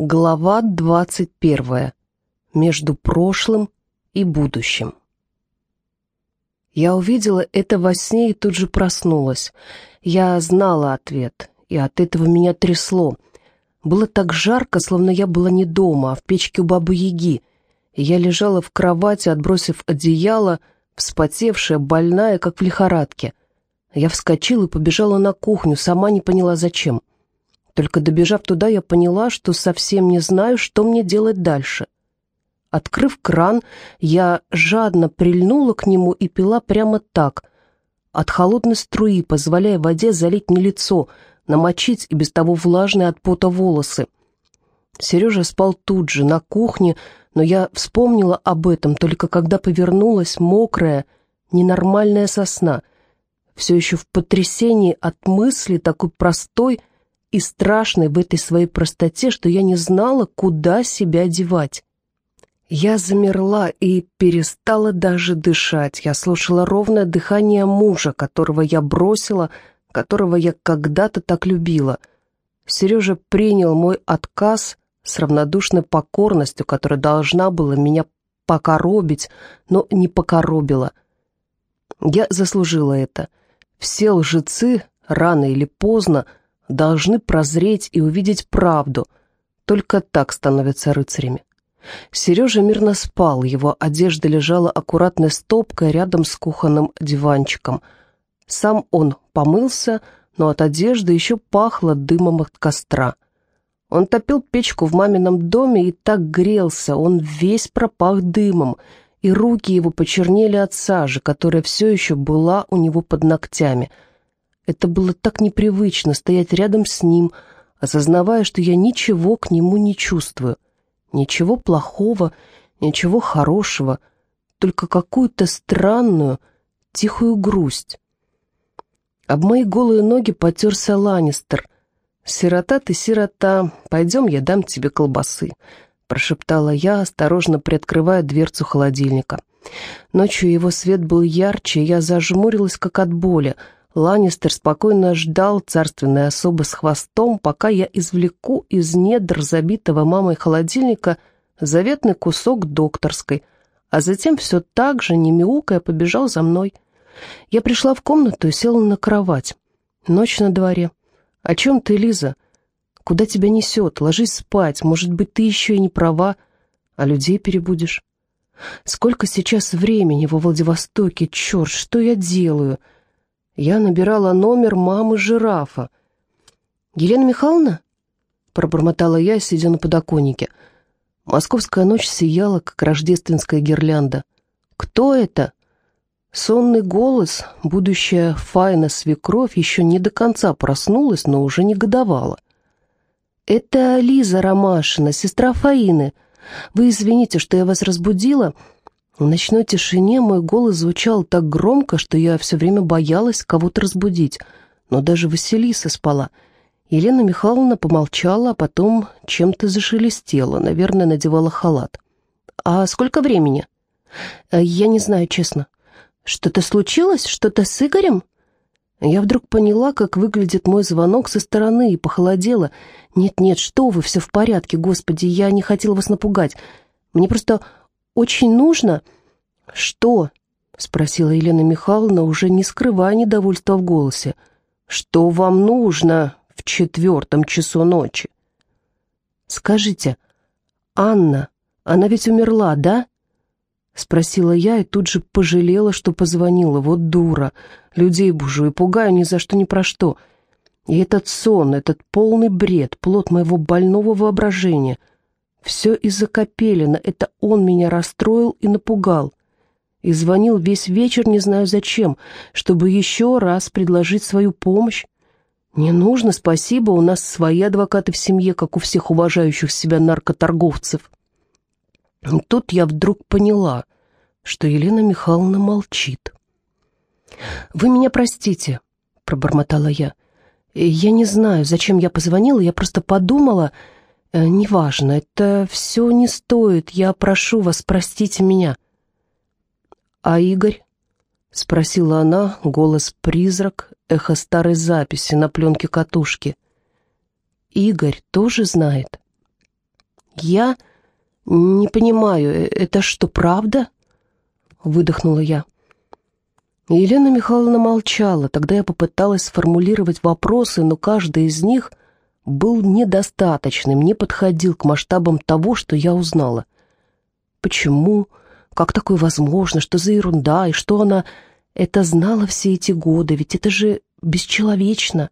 Глава двадцать первая. Между прошлым и будущим. Я увидела это во сне и тут же проснулась. Я знала ответ, и от этого меня трясло. Было так жарко, словно я была не дома, а в печке у бабы-яги. Я лежала в кровати, отбросив одеяло, вспотевшая, больная, как в лихорадке. Я вскочила и побежала на кухню, сама не поняла зачем. Только добежав туда, я поняла, что совсем не знаю, что мне делать дальше. Открыв кран, я жадно прильнула к нему и пила прямо так, от холодной струи, позволяя воде залить мне лицо, намочить и без того влажные от пота волосы. Сережа спал тут же, на кухне, но я вспомнила об этом только когда повернулась, мокрая, ненормальная сосна, все еще в потрясении от мысли такой простой, и страшной в этой своей простоте, что я не знала, куда себя девать. Я замерла и перестала даже дышать. Я слушала ровное дыхание мужа, которого я бросила, которого я когда-то так любила. Сережа принял мой отказ с равнодушной покорностью, которая должна была меня покоробить, но не покоробила. Я заслужила это. Все лжецы рано или поздно должны прозреть и увидеть правду. Только так становятся рыцарями. Сережа мирно спал, его одежда лежала аккуратной стопкой рядом с кухонным диванчиком. Сам он помылся, но от одежды еще пахло дымом от костра. Он топил печку в мамином доме и так грелся, он весь пропах дымом, и руки его почернели от сажи, которая все еще была у него под ногтями — это было так непривычно стоять рядом с ним, осознавая, что я ничего к нему не чувствую. Ничего плохого, ничего хорошего, только какую-то странную, тихую грусть. Об мои голые ноги потерся Ланнистер. «Сирота ты, сирота, пойдем, я дам тебе колбасы», — прошептала я, осторожно приоткрывая дверцу холодильника. Ночью его свет был ярче, и я зажмурилась, как от боли — Ланнистер спокойно ждал царственной особы с хвостом, пока я извлеку из недр забитого мамой холодильника заветный кусок докторской, а затем все так же, не мяукая, побежал за мной. Я пришла в комнату и села на кровать. Ночь на дворе. «О чем ты, Лиза? Куда тебя несет? Ложись спать. Может быть, ты еще и не права, а людей перебудешь. Сколько сейчас времени во Владивостоке? Черт, что я делаю?» Я набирала номер мамы жирафа. «Елена Михайловна?» — пробормотала я, сидя на подоконнике. Московская ночь сияла, как рождественская гирлянда. «Кто это?» Сонный голос, будущая Файна свекровь, еще не до конца проснулась, но уже негодовала. «Это Лиза Ромашина, сестра Фаины. Вы извините, что я вас разбудила. В ночной тишине мой голос звучал так громко, что я все время боялась кого-то разбудить, но даже Василиса спала. Елена Михайловна помолчала, а потом чем-то зашелестела, наверное, надевала халат. «А сколько времени?» «Э, «Я не знаю, честно». «Что-то случилось? Что-то с Игорем?» Я вдруг поняла, как выглядит мой звонок со стороны, и похолодела. «Нет-нет, что вы, все в порядке, господи, я не хотела вас напугать. Мне просто очень нужно...» «Что?» — спросила Елена Михайловна, уже не скрывая недовольства в голосе. «Что вам нужно в четвертом часу ночи?» «Скажите, Анна, она ведь умерла, да?» Спросила я и тут же пожалела, что позвонила. Вот дура. Людей бужу и пугаю ни за что ни про что. И этот сон, этот полный бред, плод моего больного воображения. Все из-за Капелина, это он меня расстроил и напугал. И звонил весь вечер, не знаю зачем, чтобы еще раз предложить свою помощь. Не нужно, спасибо, у нас свои адвокаты в семье, как у всех уважающих себя наркоторговцев. И тут я вдруг поняла, что Елена Михайловна молчит. «Вы меня простите», — пробормотала я. «Я не знаю, зачем я позвонила, я просто подумала...» Э, «Неважно, это все не стоит, я прошу вас, простите меня». «А Игорь?» — спросила она, голос призрак, эхо старой записи на пленке катушки. «Игорь тоже знает?» Я не понимаю, э, это что, правда?» Выдохнула я. Елена Михайловна молчала. Тогда я попыталась сформулировать вопросы, но каждый из них был недостаточным, не подходил к масштабам того, что я узнала. Почему? Как такое возможно? Что за ерунда? И что она это знала все эти годы? Ведь это же бесчеловечно.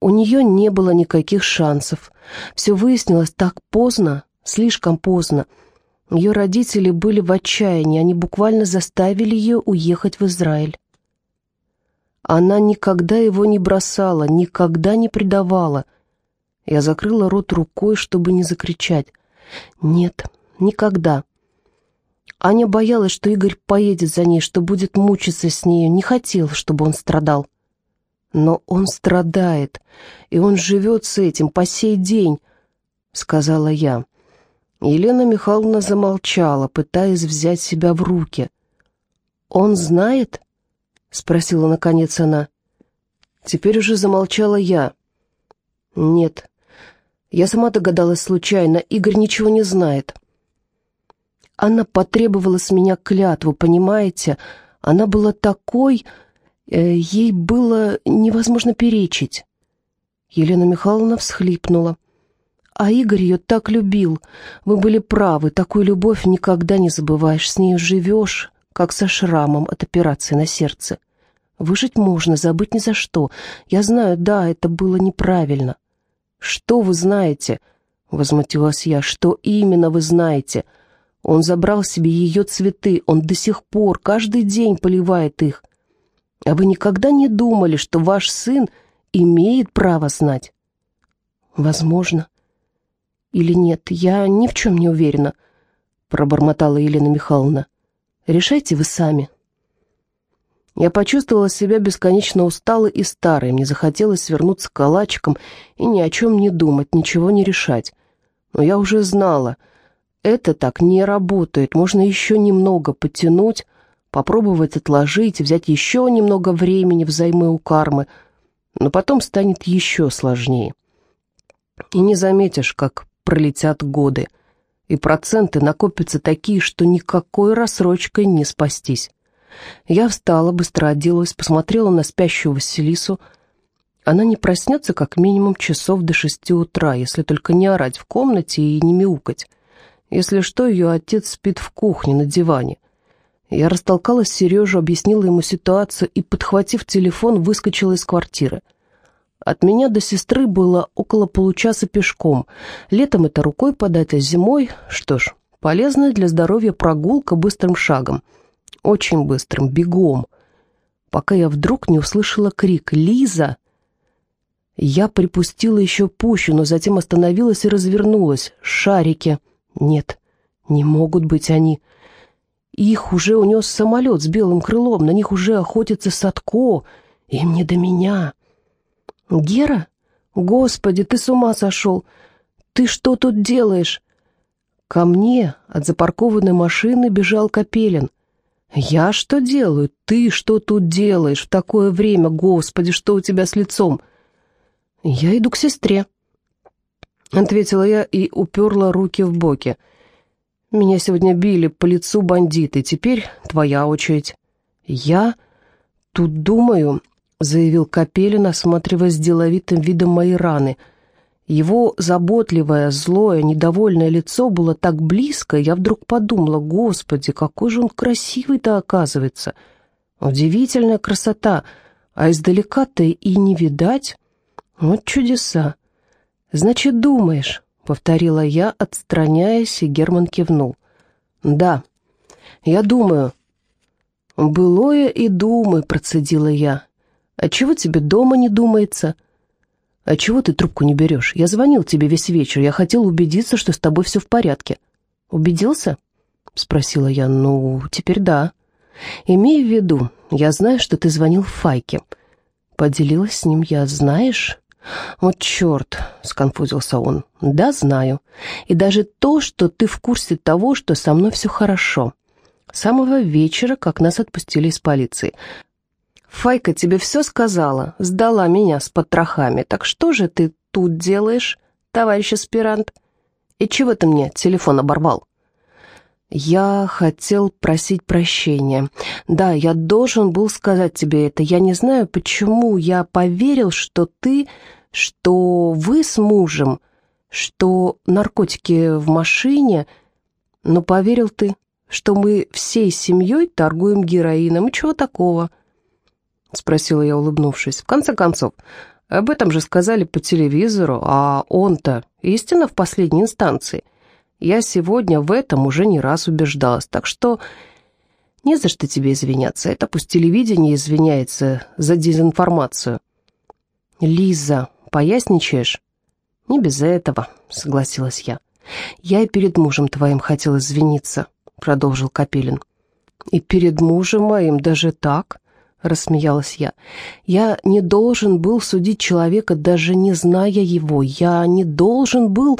У нее не было никаких шансов. Все выяснилось так поздно, слишком поздно. Ее родители были в отчаянии, они буквально заставили ее уехать в Израиль. Она никогда его не бросала, никогда не предавала. Я закрыла рот рукой, чтобы не закричать. Нет, никогда. Аня боялась, что Игорь поедет за ней, что будет мучиться с нею, не хотела, чтобы он страдал. Но он страдает, и он живет с этим по сей день, сказала я. Елена Михайловна замолчала, пытаясь взять себя в руки. «Он знает?» — спросила наконец она. Теперь уже замолчала я. «Нет, я сама догадалась случайно, Игорь ничего не знает». Она потребовала с меня клятву, понимаете? Она была такой... Э, ей было невозможно перечить. Елена Михайловна всхлипнула. А Игорь ее так любил. Вы были правы, такую любовь никогда не забываешь, с ней живешь, как со шрамом от операции на сердце. Выжить можно, забыть ни за что. Я знаю, да, это было неправильно. Что вы знаете? Возмутилась я. Что именно вы знаете? Он забрал себе ее цветы, он до сих пор каждый день поливает их. А вы никогда не думали, что ваш сын имеет право знать? Возможно или нет, я ни в чем не уверена», — пробормотала Елена Михайловна. «Решайте вы сами». Я почувствовала себя бесконечно усталой и старой, мне захотелось свернуться калачиком и ни о чем не думать, ничего не решать. Но я уже знала, это так не работает, можно еще немного потянуть, попробовать отложить, взять еще немного времени взаймы у кармы, но потом станет еще сложнее. И не заметишь, как пролетят годы, и проценты накопятся такие, что никакой рассрочкой не спастись. Я встала, быстро оделась, посмотрела на спящую Василису. Она не проснется как минимум часов до шести утра, если только не орать в комнате и не мяукать. Если что, ее отец спит в кухне на диване. Я растолкала Сережу, объяснила ему ситуацию и, подхватив телефон, выскочила из квартиры. От меня до сестры было около получаса пешком. Летом это рукой подать, а зимой, что ж, полезная для здоровья прогулка быстрым шагом. Очень быстрым, бегом. Пока я вдруг не услышала крик «Лиза!». Я припустила еще пуще, но затем остановилась и развернулась. Шарики. Нет, не могут быть они. Их уже унес самолет с белым крылом, на них уже охотится Садко. Им не до меня. «Гера? Господи, ты с ума сошел! Ты что тут делаешь?» Ко мне от запаркованной машины бежал Капелин. «Я что делаю? Ты что тут делаешь в такое время? Господи, что у тебя с лицом?» «Я иду к сестре», — ответила я и уперла руки в боки. «Меня сегодня били по лицу бандиты, теперь твоя очередь». «Я тут думаю, — заявил Капелин, осматривая с деловитым видом мои раны. Его заботливое, злое, недовольное лицо было так близко, я вдруг подумала, господи, какой же он красивый-то оказывается. Удивительная красота, а издалека-то и не видать. Вот чудеса. Значит, думаешь, — повторила я, отстраняясь, и Герман кивнул. «Да, я думаю». «Былое и думы», — процедила я. А чего тебе дома не думается? А чего ты трубку не берешь? Я звонил тебе весь вечер, я хотел убедиться, что с тобой все в порядке. Убедился? Спросила я. Ну, теперь да. Имей в виду, я знаю, что ты звонил Файке. Поделилась с ним я, знаешь... «Вот черт!» — сконфузился он. «Да, знаю. И даже то, что ты в курсе того, что со мной все хорошо. С самого вечера, как нас отпустили из полиции. Файка тебе все сказала, сдала меня с потрохами. Так что же ты тут делаешь, товарищ аспирант? И чего ты мне телефон оборвал?» «Я хотел просить прощения. Да, я должен был сказать тебе это. Я не знаю, почему я поверил, что ты, что вы с мужем, что наркотики в машине, но поверил ты, что мы всей семьей торгуем героином. И чего такого?» — спросила я, улыбнувшись. «В конце концов, об этом же сказали по телевизору, а он-то истина в последней инстанции». Я сегодня в этом уже не раз убеждалась, так что не за что тебе извиняться. Это пусть телевидение извиняется за дезинформацию. Лиза, поясничаешь? Не без этого, согласилась я. Я и перед мужем твоим хотел извиниться, продолжил Капелин. И перед мужем моим даже так? Рассмеялась я. Я не должен был судить человека, даже не зная его. Я не должен был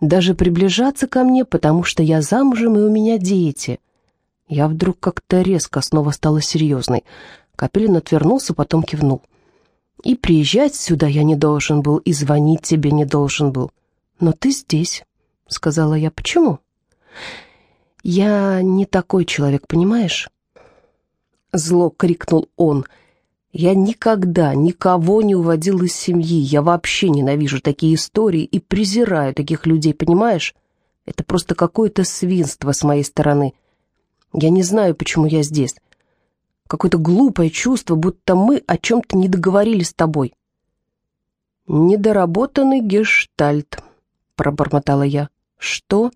даже приближаться ко мне, потому что я замужем и у меня дети. Я вдруг как-то резко снова стала серьезной. Капелин отвернулся, потом кивнул. И приезжать сюда я не должен был, и звонить тебе не должен был. Но ты здесь, — сказала я. Почему? Я не такой человек, понимаешь? Зло крикнул он — я никогда никого не уводил из семьи. Я вообще ненавижу такие истории и презираю таких людей, понимаешь? Это просто какое-то свинство с моей стороны. Я не знаю, почему я здесь. Какое-то глупое чувство, будто мы о чем-то не договорились с тобой. «Недоработанный гештальт», — пробормотала я. «Что?»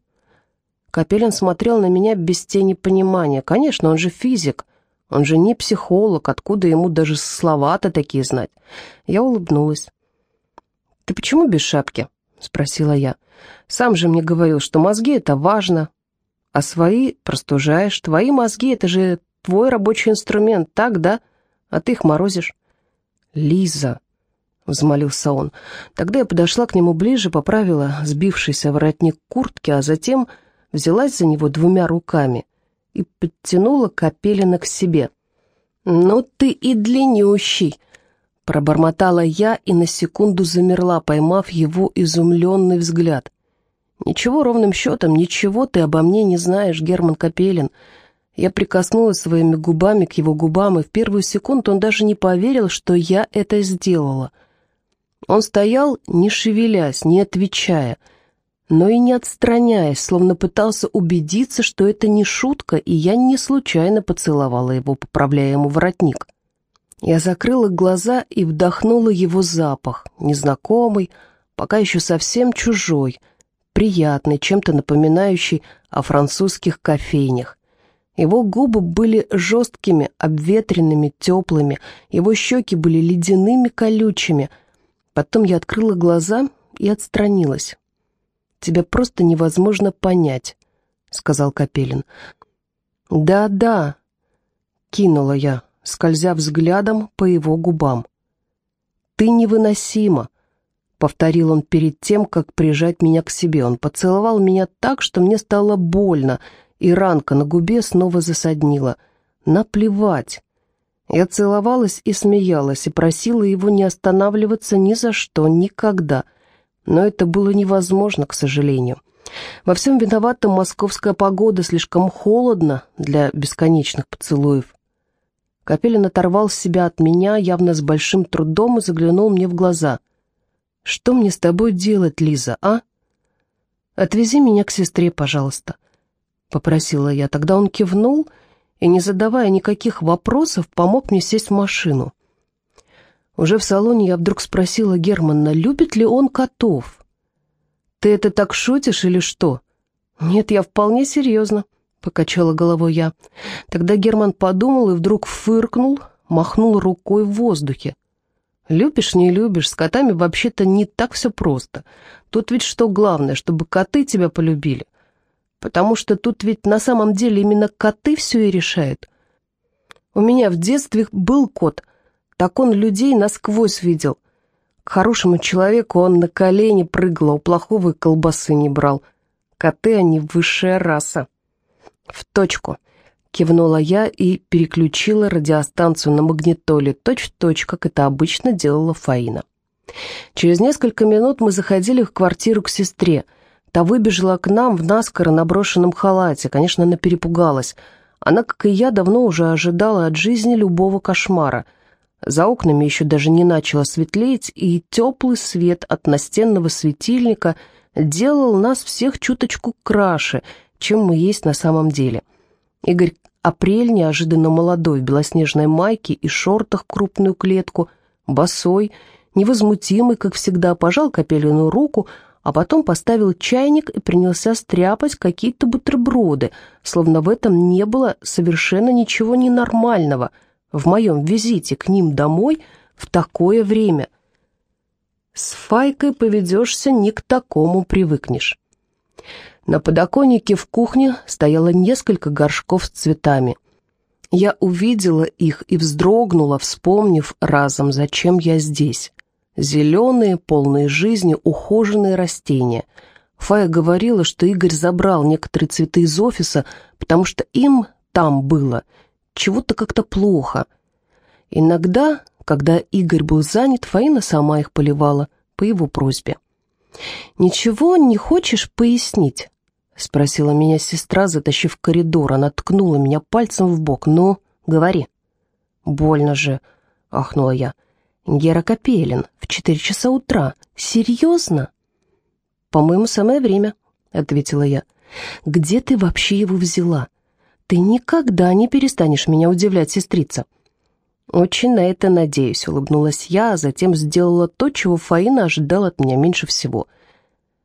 Капелин смотрел на меня без тени понимания. «Конечно, он же физик. Он же не психолог, откуда ему даже слова-то такие знать? Я улыбнулась. «Ты почему без шапки?» — спросила я. «Сам же мне говорил, что мозги — это важно, а свои простужаешь. Твои мозги — это же твой рабочий инструмент, так, да? А ты их морозишь». «Лиза», — взмолился он. Тогда я подошла к нему ближе, поправила сбившийся воротник куртки, а затем взялась за него двумя руками и подтянула Капелина к себе. «Ну ты и длиннющий!» Пробормотала я и на секунду замерла, поймав его изумленный взгляд. «Ничего ровным счетом, ничего ты обо мне не знаешь, Герман Капелин». Я прикоснулась своими губами к его губам, и в первую секунду он даже не поверил, что я это сделала. Он стоял, не шевелясь, не отвечая — но и не отстраняясь, словно пытался убедиться, что это не шутка, и я не случайно поцеловала его, поправляя ему воротник. Я закрыла глаза и вдохнула его запах, незнакомый, пока еще совсем чужой, приятный, чем-то напоминающий о французских кофейнях. Его губы были жесткими, обветренными, теплыми, его щеки были ледяными, колючими. Потом я открыла глаза и отстранилась тебя просто невозможно понять», — сказал Капелин. «Да-да», — кинула я, скользя взглядом по его губам. «Ты невыносима», — повторил он перед тем, как прижать меня к себе. Он поцеловал меня так, что мне стало больно, и ранка на губе снова засаднила. «Наплевать». Я целовалась и смеялась, и просила его не останавливаться ни за что, никогда — но это было невозможно, к сожалению. Во всем виновата московская погода, слишком холодно для бесконечных поцелуев. Капелин оторвал себя от меня явно с большим трудом и заглянул мне в глаза. «Что мне с тобой делать, Лиза, а?» «Отвези меня к сестре, пожалуйста», — попросила я. Тогда он кивнул и, не задавая никаких вопросов, помог мне сесть в машину. Уже в салоне я вдруг спросила Германа, любит ли он котов. «Ты это так шутишь или что?» «Нет, я вполне серьезно», — покачала головой я. Тогда Герман подумал и вдруг фыркнул, махнул рукой в воздухе. «Любишь, не любишь, с котами вообще-то не так все просто. Тут ведь что главное, чтобы коты тебя полюбили. Потому что тут ведь на самом деле именно коты все и решают. У меня в детстве был кот, так он людей насквозь видел. К хорошему человеку он на колени прыгал, а у плохого колбасы не брал. Коты они высшая раса. В точку. Кивнула я и переключила радиостанцию на магнитоле, точь-в-точь, как это обычно делала Фаина. Через несколько минут мы заходили в квартиру к сестре. Та выбежала к нам в наскоро наброшенном халате, конечно, она перепугалась. Она, как и я, давно уже ожидала от жизни любого кошмара. За окнами еще даже не начало светлеть, и теплый свет от настенного светильника делал нас всех чуточку краше, чем мы есть на самом деле. Игорь Апрель неожиданно молодой, в белоснежной майке и шортах крупную клетку, босой, невозмутимый, как всегда, пожал Капелину руку, а потом поставил чайник и принялся стряпать какие-то бутерброды, словно в этом не было совершенно ничего ненормального в моем визите к ним домой в такое время. С Файкой поведешься, не к такому привыкнешь. На подоконнике в кухне стояло несколько горшков с цветами. Я увидела их и вздрогнула, вспомнив разом, зачем я здесь. Зеленые, полные жизни, ухоженные растения. Фая говорила, что Игорь забрал некоторые цветы из офиса, потому что им там было чего-то как-то плохо. Иногда, когда Игорь был занят, Фаина сама их поливала по его просьбе. «Ничего не хочешь пояснить?» — спросила меня сестра, затащив коридор. Она ткнула меня пальцем в бок. «Ну, говори». «Больно же», — ахнула я. Гера Капелин в четыре часа утра. Серьезно? По-моему, самое время, ответила я. Где ты вообще его взяла? Ты никогда не перестанешь меня удивлять, сестрица. Очень на это надеюсь, улыбнулась я, а затем сделала то, чего Фаина ожидала от меня меньше всего.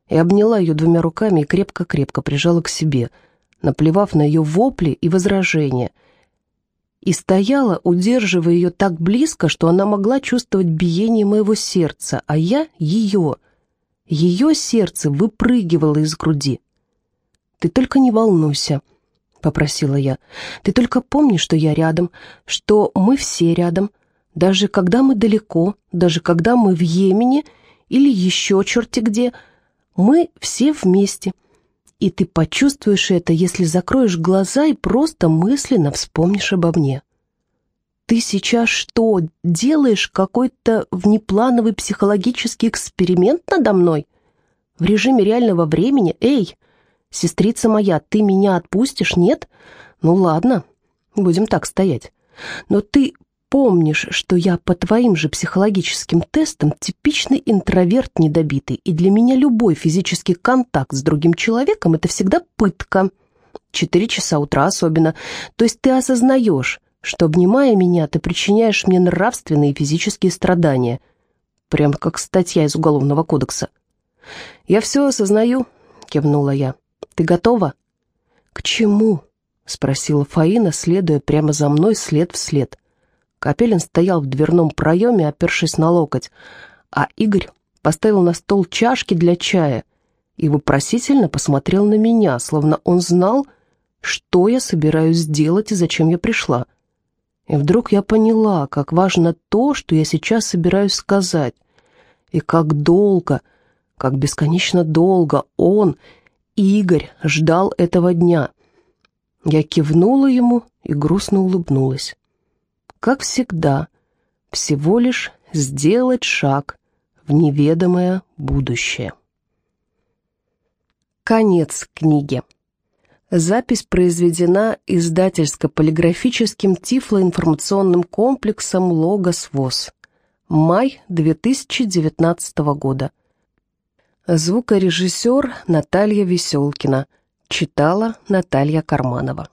И обняла ее двумя руками и крепко-крепко прижала к себе, наплевав на ее вопли и возражения — и стояла, удерживая ее так близко, что она могла чувствовать биение моего сердца, а я — ее. Ее сердце выпрыгивало из груди. «Ты только не волнуйся», — попросила я. «Ты только помни, что я рядом, что мы все рядом, даже когда мы далеко, даже когда мы в Йемене или еще черти где, мы все вместе» и ты почувствуешь это, если закроешь глаза и просто мысленно вспомнишь обо мне. Ты сейчас что, делаешь какой-то внеплановый психологический эксперимент надо мной? В режиме реального времени? Эй, сестрица моя, ты меня отпустишь, нет? Ну ладно, будем так стоять. Но ты помнишь, что я по твоим же психологическим тестам типичный интроверт недобитый, и для меня любой физический контакт с другим человеком — это всегда пытка. Четыре часа утра особенно. То есть ты осознаешь, что, обнимая меня, ты причиняешь мне нравственные и физические страдания. Прям как статья из Уголовного кодекса. «Я все осознаю», — кивнула я. «Ты готова?» «К чему?» — спросила Фаина, следуя прямо за мной след в след. Капелин стоял в дверном проеме, опершись на локоть, а Игорь поставил на стол чашки для чая и вопросительно посмотрел на меня, словно он знал, что я собираюсь сделать и зачем я пришла. И вдруг я поняла, как важно то, что я сейчас собираюсь сказать, и как долго, как бесконечно долго он, Игорь, ждал этого дня. Я кивнула ему и грустно улыбнулась как всегда, всего лишь сделать шаг в неведомое будущее. Конец книги. Запись произведена издательско-полиграфическим тифлоинформационным комплексом «Логос ВОЗ». Май 2019 года. Звукорежиссер Наталья Веселкина. Читала Наталья Карманова.